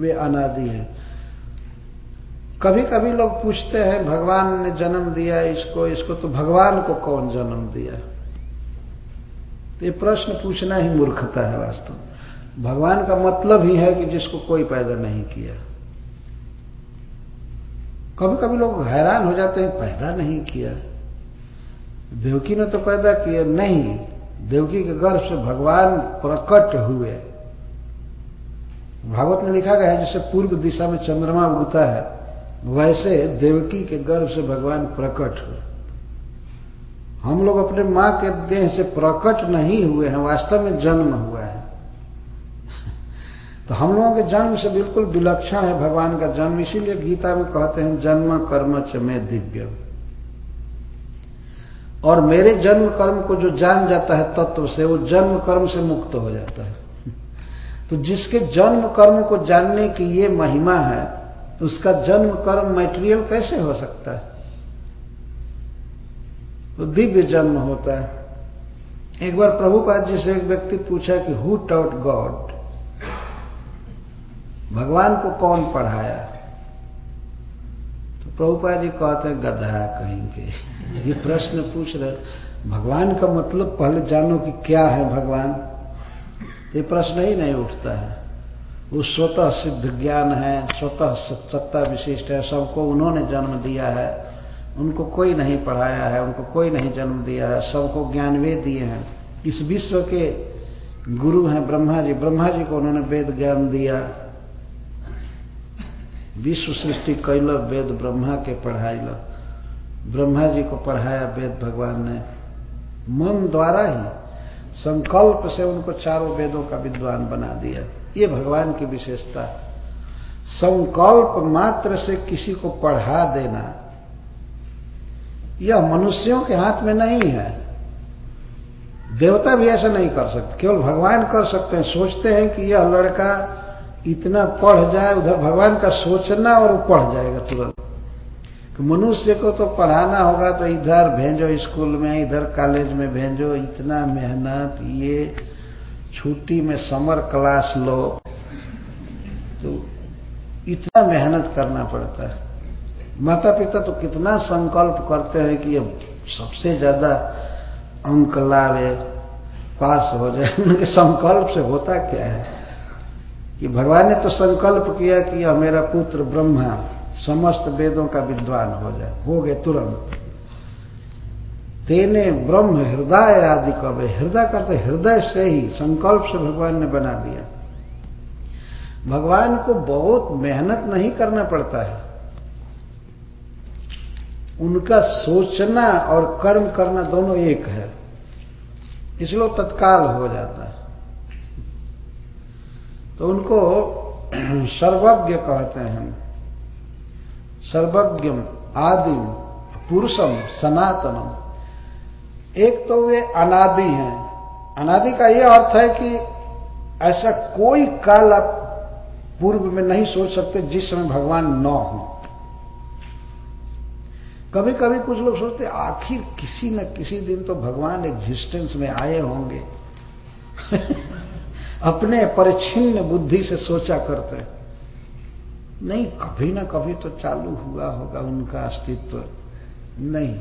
वे अनादि हैं। कभी कभी लोग पूछते हैं, भगवान ने जन्म दिया इसको इसको तो भगवान को कौन जन्म दिया? ये प्रश्न पूछना ही मूर्खता है वास्तव में। भगवान का मतलब ही है कि जिसको कोई पैदा नहीं किया। कभी कभी लोग हैरान हो जाते हैं, पैदा नहीं किया। देवकी ने तो पैदा किया? नहीं। देवकी के गर्भ से भगवान प्रकट हुए। भागवत में लिखा गया है, जैसे पूर्व दिशा में चंद्रमा उगता है, वैसे देवकी के गर्भ से भगवान प्रकट हुए। हम लोग अपने माँ के देह से प्रकट नहीं हुए हैं, वास्तव में जन्म हुआ है। तो हम लोगों के जन्म से बिल्कुल विलक्षण है भगवान का जन्म, इसीलिए गीता में कहते हैं, जन्म कर्म च में दिव्य और मेरे जन्म कर्म को जो जान जाता है तत्व से, वो जन्म कर्म से मुक्त हो जाता है। तो जिसके जन्म कर्म को जानने की ये महिमा है, उसका जन्म कर्म मैटेरियल कैसे हो सकता है? तो दिव्य जन्म होता है। एक बार प्रभुपाद जी से एक व्यक्ति पूछा कि हु टॉट गॉड भगवान को कौन पढ़ाया? तो प्रभुपाद जी कहते हैं, गधा कहीं के ये प्रश्न पूछ रहे भगवान का मतलब पहले जानो कि क्या है भगवान। ये प्रश्न ही नहीं उठता है। वो स्वतः सिद्ध ज्ञान है, स्वतः सत्ता विशिष्ट है, सबको उन्होंने जन्म दिया है। उनको कोई नहीं पढ़ाया है, उनको कोई नहीं जन्म दिया है, सबको ज्ञान वेद दिए हैं। इस विश्व के गुरु हैं ब्रह्मा जी ब्रह्मा जी को उन्होंने वेद ज्ञान दिया। विश्व सृष्टि कैल वेद ब्रह्मा के पढ़ाई ल ब्रह्मा जी को पढ़ाया वेद भगवान ने। मन द्वारा ही संकल्प से उनको चारों वेदों का विद्वान बना दिया। ये भगवान की विशेषता। संकल्प मात्र से किसी को पढ़ा देना, यह मनुष्यों के हाथ में नहीं है। देवता भी ऐसा नहीं कर सकते, केवल भगवान कर सकते हैं। सोचते हैं कि यह लड़का इतना पढ़ जाए, उधर भगवान का सोचना और वो पढ़ जाएगा तुरंत। कि मनुष्य को तो पढ़ाना होगा तो इधर भेजो स्कूल में, इधर कॉलेज में भेजो, इतना मेहनत, ये छुट्टी में समर क्लास लो। तो इतना मेहनत करना पड़ता है। माता पिता तो कितना संकल्प करते हैं कि ये सबसे ज़्यादा अंक लावे, पास हो जाए। उनके संकल्प से होता क्या है? कि भगवान ने तो संकल्प किया कि यह मेरा पुत्र ब्रह्मा समस्त वेदों का विद्वान हो जाए। हो गए तुरंत। तेने ब्रह्म हृदय आदि कवे हृदय करते, हृदय से ही संकल्प से भगवान ने बना दिया। भगवान को बहुत मेहनत नहीं करना पड़ता है। उनका सोचना और कर्म करना दोनों एक है। इसलिए तत्काल हो जाता है। तो उनको सर्वज्ञ कहते हैं सर्वज्ञम आदिम पुरुषम सनातनम एक तो वे अनादि हैं। अनादि का यह अर्थ है कि ऐसा कोई काल आप पूर्व में नहीं सोच सकते जिस समय भगवान न हो। कभी कभी कुछ लोग सोचते, आखिर किसी न किसी दिन तो भगवान एग्जिस्टेंस में आए होंगे। अपने परिच्छिन्न बुद्धि से सोचा करते नहीं कभी ना कभी तो चालू हुआ होगा उनका अस्तित्व। नहीं।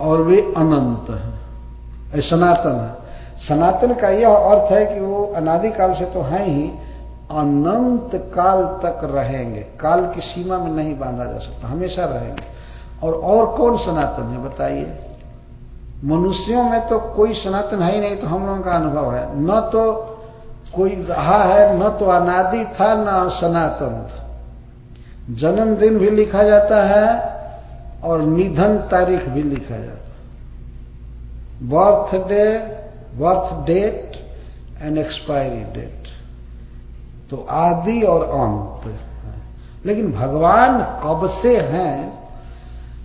और वे अनंत है सनातन है। सनातन का यह अर्थ है कि वो अनादिकाल से तो है ही, अनंत काल तक रहेंगे। काल की सीमा में नहीं बांधा जा सकता, हमेशा रहेंगे। और और कौन सनातन है, बताइए। मनुष्यों में तो कोई सनातन है ही नहीं तो हम लोगों का अनुभव है। न तो कोई रहा है, न तो अनादि था, न सनातन था। जन्मदिन भी लिखा जाता है और निधन तारीख भी लिखा जाता है। Birthday, birth date and expiry date तो आदि और अंत लेकिन भगवान कब से हैं,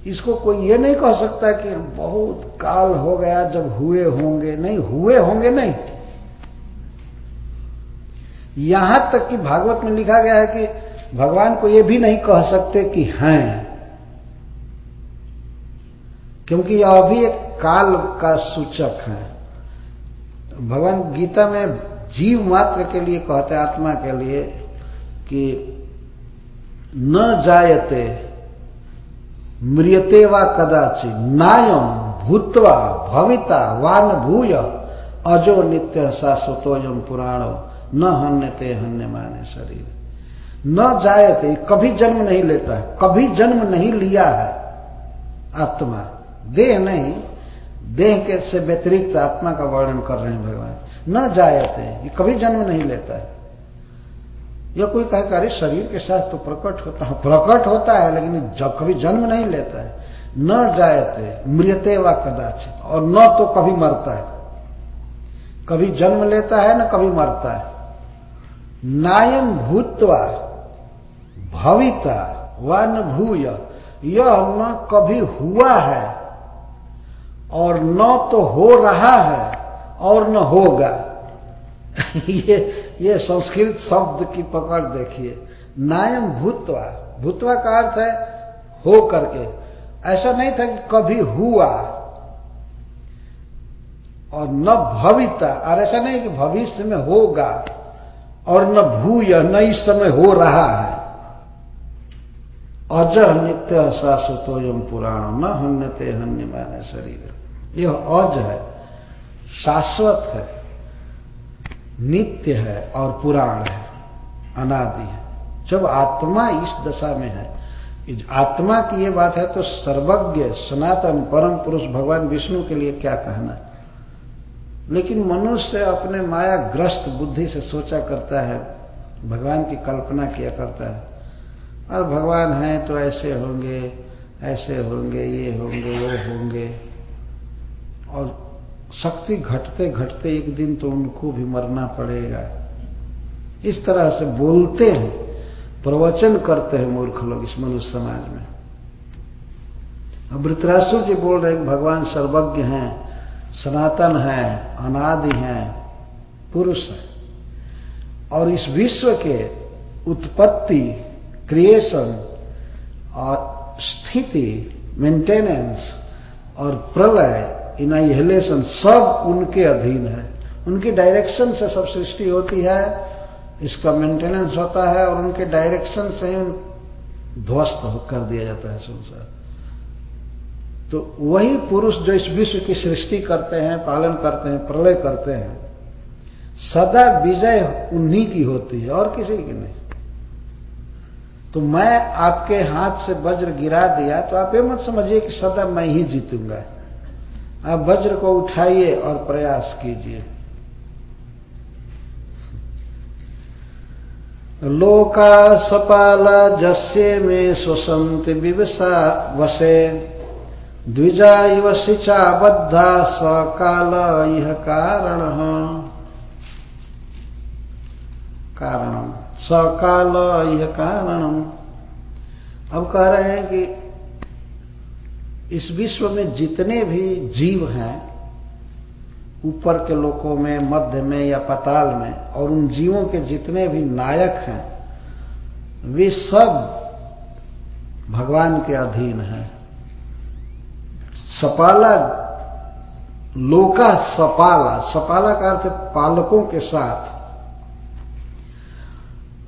इसको कोई ये नहीं कह सकता कि बहुत काल हो गया, जब हुए होंगे। नहीं, हुए होंगे नहीं। यहाँ तक कि भागवत में लिखा गया है कि भगवान को यह भी नहीं कह सकते कि हैं। क्योंकि यह भी एक काल का सूचक है। भगवान गीता में जीव मात्र के लिए कहते आत्मा के लिए, कि न जायते, म्रियते वा कदाचि नायम भूतवा भविता वान भूय, अजो नित्य शाश्वतोयम पुराणो। न हन्यते हन्य माने शरीर। न जायते, कभी जन्म नहीं लेता है, कभी जन्म नहीं लिया है आत्मा। देह नहीं, देह के से व्यतिरिक्त आत्मा का वर्णन कर रहे हैं भगवान। न जायते, ये कभी जन्म नहीं लेता है। यह कोई कहे अरे शरीर के साथ तो प्रकट होता है, प्रकट होता है, लेकिन जब कभी जन्म नहीं लेता है। न जायते मृत्यते व कदाचित, और न तो कभी मरता है। कभी जन्म लेता है, न कभी मरता है। नायम भूतवा भविता व न भूय यह न कभी हुआ है और न तो हो रहा है और न होगा। ये ये संस्कृत शब्द की पकड़ देखिए। नायम भूतवा। भूतवा का अर्थ है हो करके। ऐसा नहीं था कि कभी हुआ और न भविता। और ऐसा नहीं कि भविष्य में होगा। और न भूय, न इस समय हो रहा है। अज नित्य शाश्वतोयम पुराण, न हन्यते हन्य माने शरीर। यह अज है, शाश्वत है, नित्य है और पुराण है, अनादि है। जब आत्मा इस दशा में है आत्मा की ये बात है तो सर्वज्ञ, सनातन, परम पुरुष, भगवान, विष्णु के लिए क्या कहना लेकिन मनुष्य अपने माया ग्रस्त बुद्धि से सोचा करता है, भगवान की कल्पना किया करता है। और भगवान हैं तो ऐसे होंगे ऐसे होंगे, ये होंगे, वो होंगे। और शक्ति घटते घटते एक दिन तो उनको भी मरना पड़ेगा। इस तरह से बोलते हैं, प्रवचन करते हैं मूर्ख लोग इस मनुष्य समाज में। अब वृतरासु जी बोल रहे हैं, भगवान सर्वज्ञ हैं। सनातन है, अनादि है, पुरुष है। और इस विश्व के उत्पत्ति क्रिएशन और स्थिति मेंटेनेंस और प्रलय इनाइलेशन सब उनके अधीन है। उनकी डायरेक्शन से सब सृष्टि होती है, इसका मेंटेनेंस होता है और उनके डायरेक्शन से ध्वस्त कर दिया जाता है संसार। तो वही पुरुष जो इस विश्व की सृष्टि करते हैं, पालन करते हैं, प्रलय करते हैं, सदा विजय उन्हीं की होती है और किसी की नहीं। तो मैं आपके हाथ से वज्र गिरा दिया तो आप ये मत समझिए कि सदा मैं ही जीतूँगा। आप वज्र को उठाइए और प्रयास कीजिए। लोका सपाला जस्य में स्वसंत विवसा वसे। द्विजा इव शिचा बद्धा सकाल यह कारण। कारण। सकाल यह कारण। अब कह रहे हैं कि इस विश्व में जितने भी जीव हैं, ऊपर के लोकों में, मध्य में या पताल में, और उन जीवों के जितने भी नायक हैं, वे सब भगवान के अधीन हैं। सपाला, लोका सपाला सपाला का अर्थ पालकों के साथ।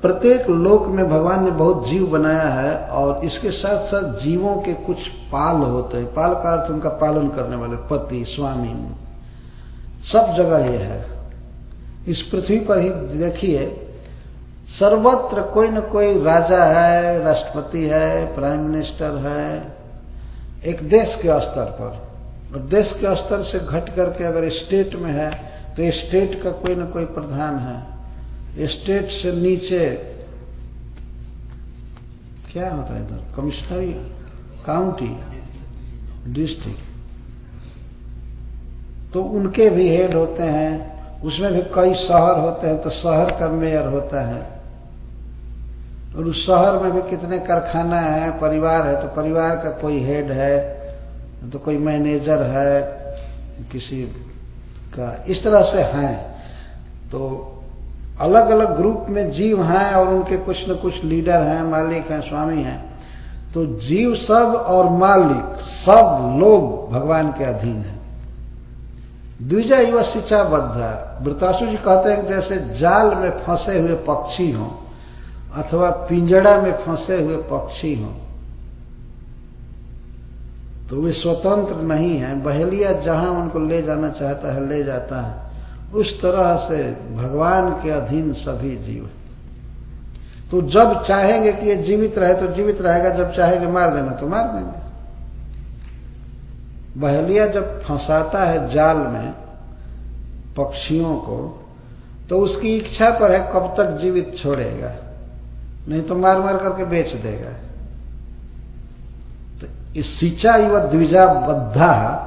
प्रत्येक लोक में भगवान ने बहुत जीव बनाया है और इसके साथ साथ जीवों के कुछ पाल होते हैं। पाल का अर्थ उनका पालन करने वाले पति, स्वामी। सब जगह ये है। इस पृथ्वी पर ही देखिए, सर्वत्र कोई न कोई राजा है, राष्ट्रपति है प्राइम मिनिस्टर है एक देश के स्तर पर। और देश के स्तर से घट करके अगर स्टेट में है तो स्टेट का कोई ना कोई प्रधान है। स्टेट से नीचे क्या होता है इधर? कमिश्नरी? काउंटी? डिस्ट्रिक्ट? तो उनके भी हेड होते हैं। उसमें भी कई शहर होते हैं तो शहर का मेयर होता है। और उस शहर में भी कितने कारखाना है, परिवार है तो परिवार का कोई हेड है तो कोई मैनेजर है, किसी का, इस तरह से हैं। तो अलग अलग ग्रुप में जीव हैं और उनके कुछ न कुछ लीडर हैं, मालिक हैं, स्वामी हैं। तो जीव सब और मालिक, सब लोग भगवान के अधीन हैं। द्विजा युवा शिक्षा बद्ध वृतासु जी कहते हैं जैसे जाल में फंसे हुए पक्षी हों अथवा पिंजड़ा में फंसे हुए पक्षी हों तो वे स्वतंत्र नहीं है। बहेलिया जहाँ उनको ले जाना चाहता है, ले जाता है। उस तरह से भगवान के अधीन सभी जीव तो जब चाहेंगे कि ये जीवित रहे तो जीवित रहेगा। जब चाहेंगे मार देना तो मार देंगे। बहेलिया जब फंसाता है जाल में पक्षियों को तो उसकी इच्छा पर है कब तक जीवित छोड़ेगा। नहीं तो मार मार करके बेच देगा। तो इस सिंचा युवा द्विजा बद्धा,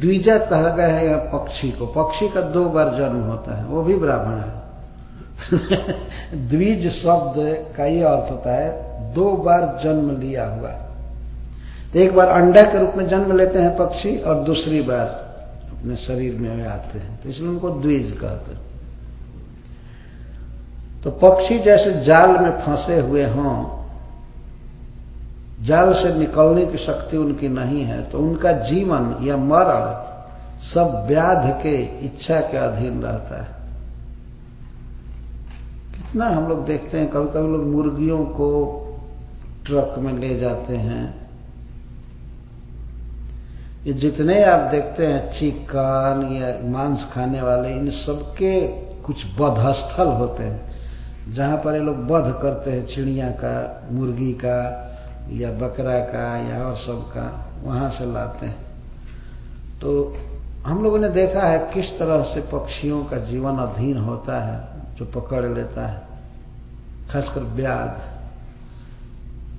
द्विजा कहा गए है पक्षी को। पक्षी का दो बार जन्म होता है, वो भी ब्राह्मण है। द्विज शब्द का ये अर्थ होता है, दो बार जन्म लिया हुआ। तो एक बार अंडा के रूप में जन्म लेते हैं पक्षी और दूसरी बार अपने शरीर में आते हैं। तो इसलिए उनको द्विज कहते हैं। तो पक्षी जैसे जाल में फंसे हुए हों, जाल से निकलने की शक्ति उनकी नहीं है तो उनका जीवन या मरण सब व्याध के इच्छा के अधीन रहता है। कितना हम लोग देखते हैं कभी कभी लोग मुर्गियों को ट्रक में ले जाते हैं। ये जितने आप देखते हैं, चिकन या मांस खाने वाले, इन सबके कुछ बधस्थल होते हैं। जहाँ पर ये लोग वध करते हैं, चिड़िया का, मुर्गी का, या बकरा का, या और सब का, वहाँ से लाते हैं। तो हम लोगों ने देखा है किस तरह से पक्षियों का जीवन अधीन होता है, जो पकड़ लेता है, खासकर ब्याज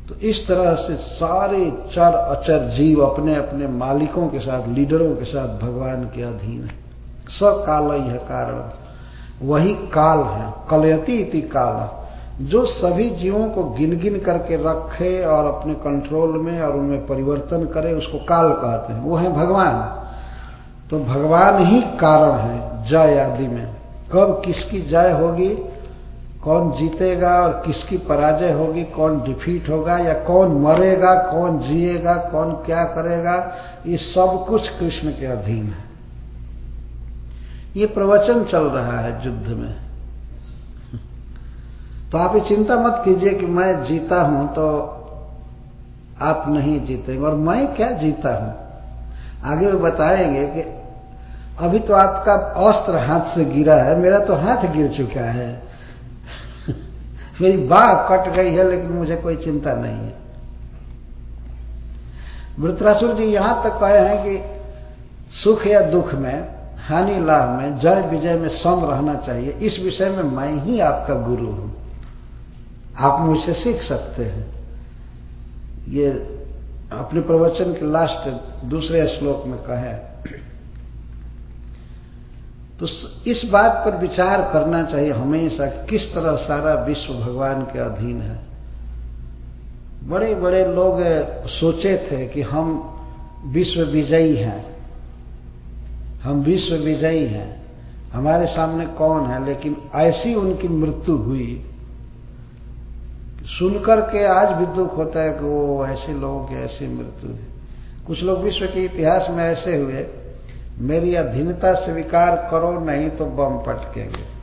तो इस तरह से सारे चर अचर जीव अपने अपने मालिकों के साथ, लीडरों के साथ भगवान के अधीन है। सकाल है कारण। वही काल है, कलयती इति काल। जो सभी जीवों को गिन गिन करके रखे और अपने कंट्रोल में और उनमें परिवर्तन करे, उसको काल कहते हैं। वो है भगवान। तो भगवान ही कारण है जय आदि में। कब किसकी जय होगी, कौन जीतेगा और किसकी पराजय होगी, कौन डिफीट होगा या कौन मरेगा, कौन जिएगा, कौन क्या करेगा, ये सब कुछ कृष्ण के अधीन है। ये प्रवचन चल रहा है युद्ध में। तो आप ये चिंता मत कीजिए कि मैं जीता हूँ तो आप नहीं जीतेंगे। और मैं क्या जीता हूँ? आगे वो बताएँगे कि अभी तो आपका अस्त्र हाथ से गिरा है, मेरा तो हाथ गिर चुका है। मेरी बाह कट गई है, लेकिन मुझे कोई चिंता नहीं है। वृत्रासुर जी यहाँ तक कहे हैं कि सुख या दुख में हानि लाभ में, जय विजय में सम रहना चाहिए। इस विषय में मैं ही आपका गुरु हूँ। आप मुझसे सीख सकते हैं। ये अपने प्रवचन के लास्ट दूसरे श्लोक में कहे तो इस बात पर विचार करना चाहिए हमेशा किस तरह सारा विश्व भगवान के अधीन है। बड़े बड़े लोग सोचे थे कि हम विश्व विजयी हैं। हम विश्व विजयी हैं। हमारे सामने कौन है? लेकिन ऐसी उनकी मृत्यु हुई सुनकर के आज भी दुख होता है कि वो ऐसे लोगों की ऐसी मृत्यु है। कुछ लोग विश्व के इतिहास में ऐसे हुए, मेरी अधीनता स्वीकार करो, नहीं तो बम पटकेंगे।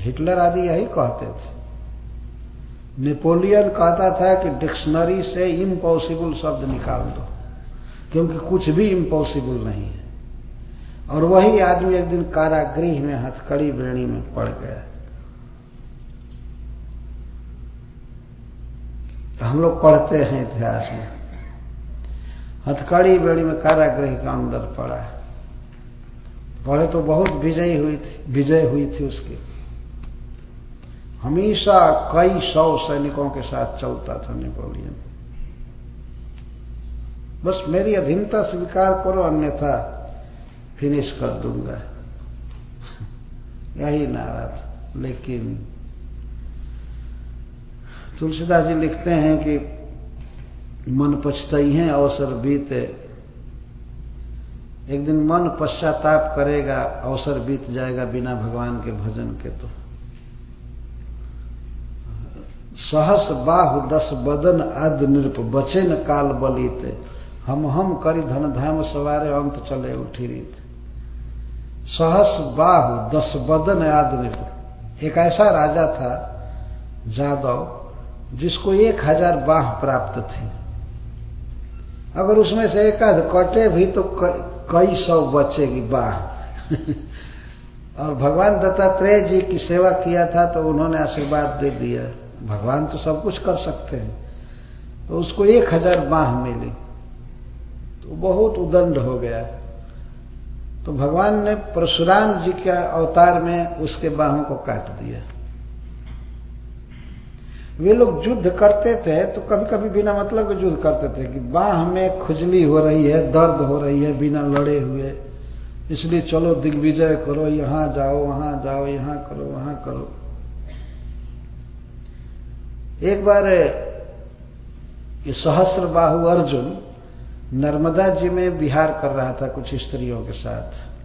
हिटलर आदि यही कहते थे। नेपोलियन कहता था कि डिक्शनरी से इम्पॉसिबल शब्द निकाल दो। क्योंकि कुछ भी इम्पॉसिबल नहीं है। और वही आदमी एक दिन कारागृह में हथकड़ी बेणी में पड़ गया। हम लोग पढ़ते हैं इतिहास में। हथकड़ी बेड़ी में कारागृह का अंदर पड़ा है। पहले तो बहुत विजय हुई थी, विजय हुई थी उसकी। हमेशा कई सौ सैनिकों के साथ चलता था नेपोलियन। बस मेरी अधीनता स्वीकार करो, अन्यथा फिनिश कर दूँगा। यही नारा था लेकिन तुलसीदास जी लिखते हैं कि मन पछतई है, अवसर बीते। एक दिन मन पश्चाताप करेगा, अवसर बीत जाएगा बिना भगवान के भजन के तो। सहस बाहु दस बदन आद नृप बचे न काल बलित। हम हम करी धन धाम सवारे अंत चले उठी रीत। सहस बाहु, दस बदन आद नृप एक ऐसा राजा था, जादव, जिसको एक हज़ार बाह प्राप्त थी। अगर उसमें से एक आध कटे भी तो कई सौ बचेगी बाह। और भगवान दत्तात्रेय जी की सेवा किया था तो उन्होंने आशीर्वाद दे दिया। भगवान तो सब कुछ कर सकते हैं। तो उसको एक हज़ार बाह मिली। तो बहुत उदंड हो गया। तो भगवान ने परशुराम जी के अवतार में उसके बाहों को काट दिया। वे लोग युद्ध करते थे तो कभी कभी बिना मतलब के युद्ध करते थे कि बाह में खुजली हो रही है, दर्द हो रही है, बिना लड़े हुए। इसलिए चलो दिग्विजय करो, यहाँ जाओ, वहाँ जाओ, यहाँ करो, वहाँ करो। एक बार ये सहस्र बाहु अर्जुन नर्मदा जी में विहार कर रहा था कुछ स्त्रियों के साथ।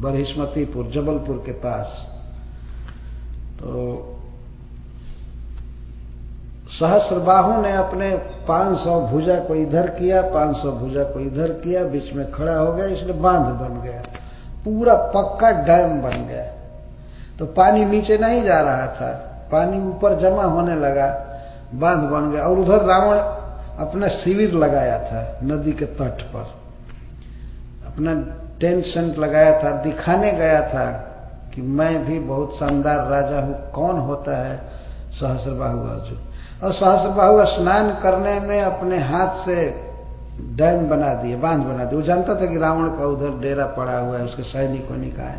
बरहिस्मतीपुर जबलपुर के पास। तो सहस्रबाहु ने अपने 500 भुजा को इधर किया 500 भुजा को इधर किया, बीच में खड़ा हो गया, इसलिए बाँध बन गया। पूरा पक्का डैम बन गया। तो पानी नीचे नहीं जा रहा था, पानी ऊपर जमा होने लगा, बाँध बन गया। और उधर रावण अपना शिविर लगाया था नदी के तट पर। अपना टेंट लगाया था, दिखाने गया था कि मैं भी बहुत शानदार राजा हूँ, कौन होता है सहस्रबाहु अर्जुन। और सहस्रबाहु स्नान करने में अपने हाथ से डैम बना दिए, बाँध बना दिए। वो जानता था कि रावण का उधर डेरा पड़ा हुआ है, उसके सैनिकों ने कहा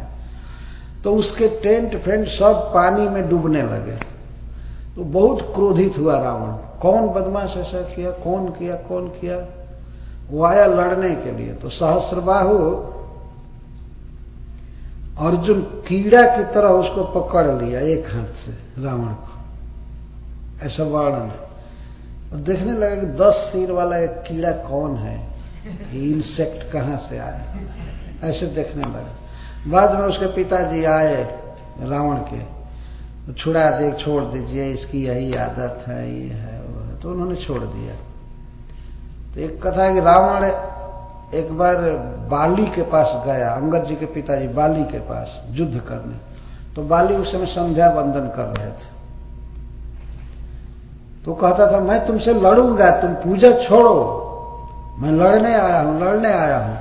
तो उसके टेंट फेंट सब पानी में डूबने लगे। तो बहुत क्रोधित हुआ रावण। कौन बदमाश ऐसा किया? कौन किया? कौन किया? वो आया लड़ने के लिए। तो सहस्रबाहु अर्जुन कीड़ा की तरह उसको पकड़ लिया एक हाथ से, रावण को। ऐसा वर्णन है। और देखने लगा कि दस सिर वाला एक कीड़ा कौन है? ये इंसेक्ट कहाँ से आए ऐसे देखने लगा। बाद में उसके पिताजी आए रावण के। छुड़ा दे, छोड़ दीजिए, इसकी यही आदत है, ये है, वो है। तो उन्होंने छोड़ दिया। तो एक कथा है कि रावण एक बार बाली के पास गया, अंगद जी के पिताजी बाली के पास युद्ध करने। तो बाली उस समय संध्या बंदन कर रहे थे। तो कहता था, मैं तुमसे लड़ूँगा, तुम पूजा छोड़ो। मैं लड़ने आया हूँ, लड़ने आया हूँ।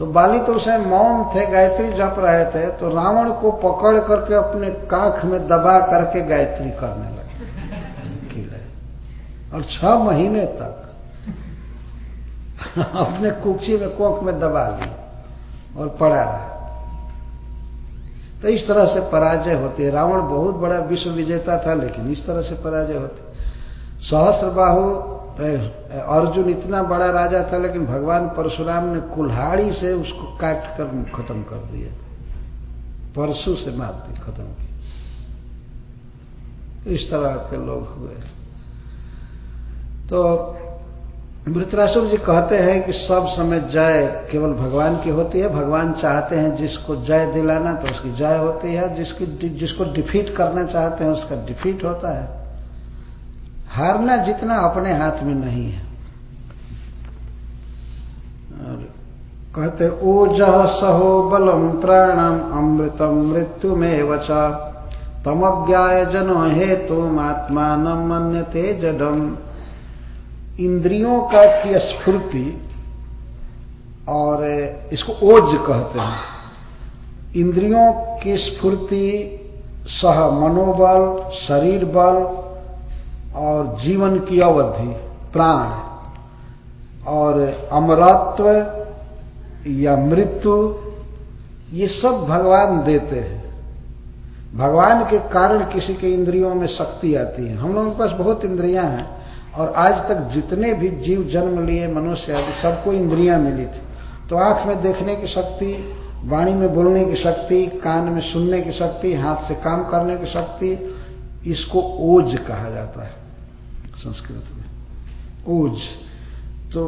तो बाली तो उसे मौन थे, गायत्री जप रहे थे तो रावण को पकड़ करके अपने काख में दबा करके गायत्री करने लगे और छह महीने तक अपने कुक्षी में कोख में दबा ली और पड़ा रहा। तो इस तरह से पराजय होती है। रावण बहुत बड़ा विश्व विजेता था, लेकिन इस तरह से पराजय होती सहस्रबाहु अर्जुन इतना बड़ा राजा था, लेकिन भगवान परशुराम ने कुल्हाड़ी से उसको काट कर खत्म कर दिया। परशु से मार दी, खत्म की। इस तरह के लोग हुए। तो वृतरासुर जी कहते हैं कि सब समय जय केवल भगवान की होती है। भगवान चाहते हैं जिसको जय दिलाना तो उसकी जय होती है। जिसकी, जिसको डिफीट करना चाहते हैं, उसका डिफीट होता है। हारना जितना अपने हाथ में नहीं है। और कहते ओजह सहो बलम प्राणम अमृतम मृत्यु में वचा तमज्ञाय जनो हेतु आत्मान मन्यते जडम। इंद्रियों का की स्फूर्ति, और इसको ओज कहते हैं। इंद्रियों की स्फूर्ति, सह मनोबल, शरीर बल और जीवन की अवधि, प्राण। और अमरत्व या मृत्यु, ये सब भगवान देते हैं। भगवान के कारण किसी के इंद्रियों में शक्ति आती है। हम लोगों के पास बहुत इंद्रियाँ हैं, और आज तक जितने भी जीव जन्म लिए, मनुष्य आदि, सबको इंद्रियाँ मिली थी। तो आँख में देखने की शक्ति, वाणी में बोलने की शक्ति, कान में सुनने की शक्ति, हाथ से काम करने की शक्ति इसको ओज कहा जाता है संस्कृत में। ओज। तो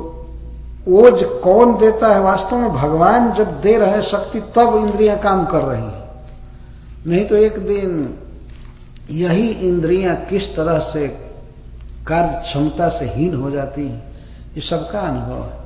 ओज कौन देता है वास्तव में? भगवान जब दे रहे हैं शक्ति, तब इंद्रियाँ काम कर रही हैं। नहीं तो एक दिन यही इंद्रियाँ किस तरह से कार्य क्षमता से हीन हो जाती हैं, ये सबका अनुभव है।